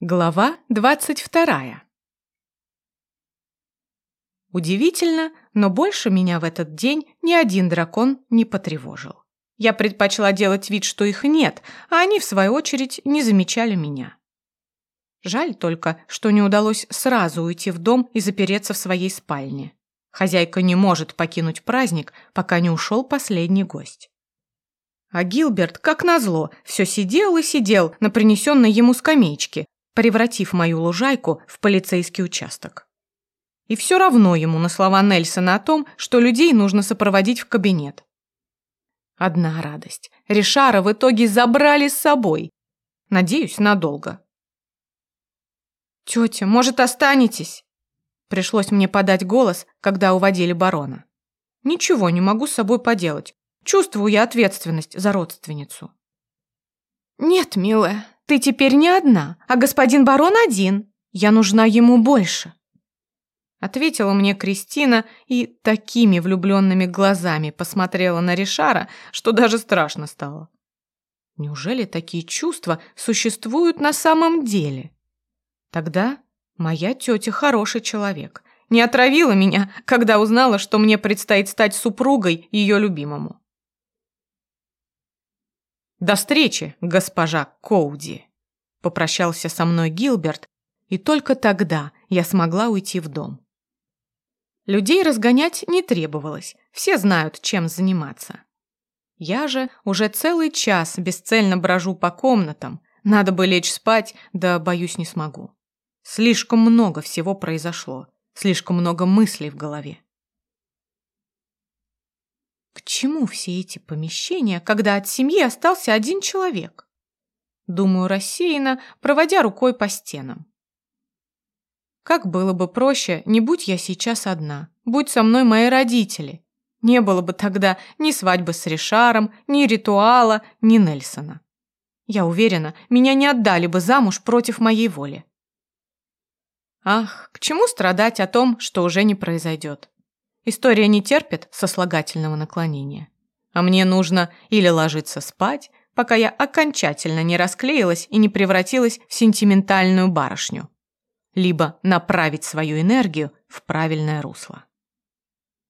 Глава двадцать вторая. Удивительно, но больше меня в этот день ни один дракон не потревожил. Я предпочла делать вид, что их нет, а они, в свою очередь, не замечали меня. Жаль только, что не удалось сразу уйти в дом и запереться в своей спальне. Хозяйка не может покинуть праздник, пока не ушел последний гость. А Гилберт, как назло, все сидел и сидел на принесенной ему скамеечке, превратив мою лужайку в полицейский участок. И все равно ему на слова Нельсона о том, что людей нужно сопроводить в кабинет. Одна радость. Ришара в итоге забрали с собой. Надеюсь, надолго. «Тетя, может, останетесь?» Пришлось мне подать голос, когда уводили барона. «Ничего не могу с собой поделать. Чувствую я ответственность за родственницу». «Нет, милая, ты теперь не одна, а господин барон один. Я нужна ему больше». Ответила мне Кристина и такими влюбленными глазами посмотрела на Ришара, что даже страшно стало. Неужели такие чувства существуют на самом деле? Тогда моя тетя хороший человек. Не отравила меня, когда узнала, что мне предстоит стать супругой ее любимому. «До встречи, госпожа Коуди!» Попрощался со мной Гилберт, и только тогда я смогла уйти в дом. Людей разгонять не требовалось, все знают, чем заниматься. Я же уже целый час бесцельно брожу по комнатам, надо бы лечь спать, да, боюсь, не смогу. Слишком много всего произошло, слишком много мыслей в голове. К чему все эти помещения, когда от семьи остался один человек? Думаю рассеянно, проводя рукой по стенам. Как было бы проще, не будь я сейчас одна, будь со мной мои родители. Не было бы тогда ни свадьбы с Ришаром, ни ритуала, ни Нельсона. Я уверена, меня не отдали бы замуж против моей воли. Ах, к чему страдать о том, что уже не произойдет? История не терпит сослагательного наклонения. А мне нужно или ложиться спать, пока я окончательно не расклеилась и не превратилась в сентиментальную барышню, либо направить свою энергию в правильное русло.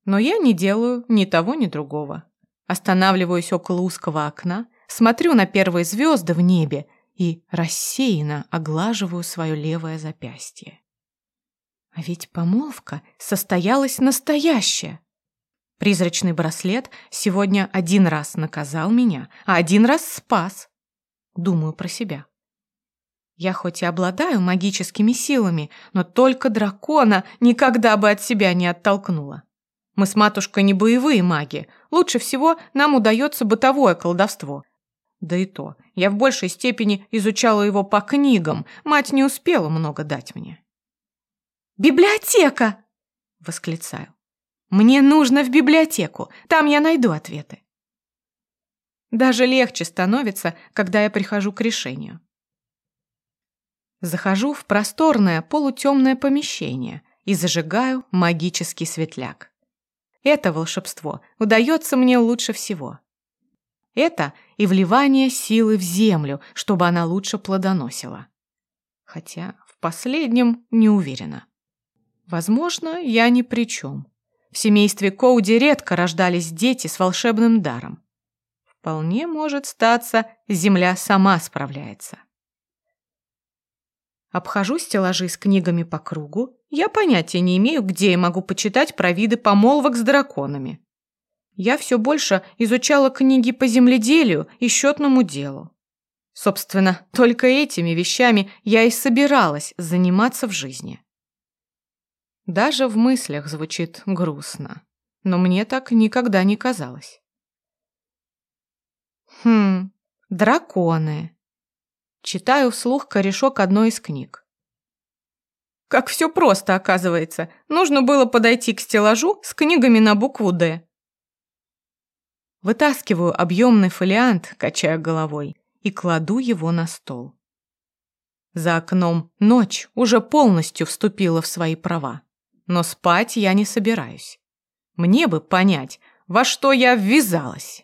Но я не делаю ни того, ни другого. Останавливаюсь около узкого окна, смотрю на первые звезды в небе и рассеянно оглаживаю свое левое запястье. А ведь помолвка состоялась настоящая. Призрачный браслет сегодня один раз наказал меня, а один раз спас. Думаю про себя. Я хоть и обладаю магическими силами, но только дракона никогда бы от себя не оттолкнула. Мы с матушкой не боевые маги. Лучше всего нам удается бытовое колдовство. Да и то, я в большей степени изучала его по книгам, мать не успела много дать мне. «Библиотека!» — восклицаю. «Мне нужно в библиотеку, там я найду ответы». Даже легче становится, когда я прихожу к решению. Захожу в просторное полутемное помещение и зажигаю магический светляк. Это волшебство удается мне лучше всего. Это и вливание силы в землю, чтобы она лучше плодоносила. Хотя в последнем не уверена. Возможно, я ни при чем. В семействе Коуди редко рождались дети с волшебным даром. Вполне может статься, земля сама справляется. Обхожу стеллажи с книгами по кругу. Я понятия не имею, где я могу почитать про виды помолвок с драконами. Я все больше изучала книги по земледелию и счетному делу. Собственно, только этими вещами я и собиралась заниматься в жизни. Даже в мыслях звучит грустно, но мне так никогда не казалось. Хм, драконы. Читаю вслух корешок одной из книг. Как все просто, оказывается. Нужно было подойти к стеллажу с книгами на букву «Д». Вытаскиваю объемный фолиант, качая головой, и кладу его на стол. За окном ночь уже полностью вступила в свои права но спать я не собираюсь. Мне бы понять, во что я ввязалась.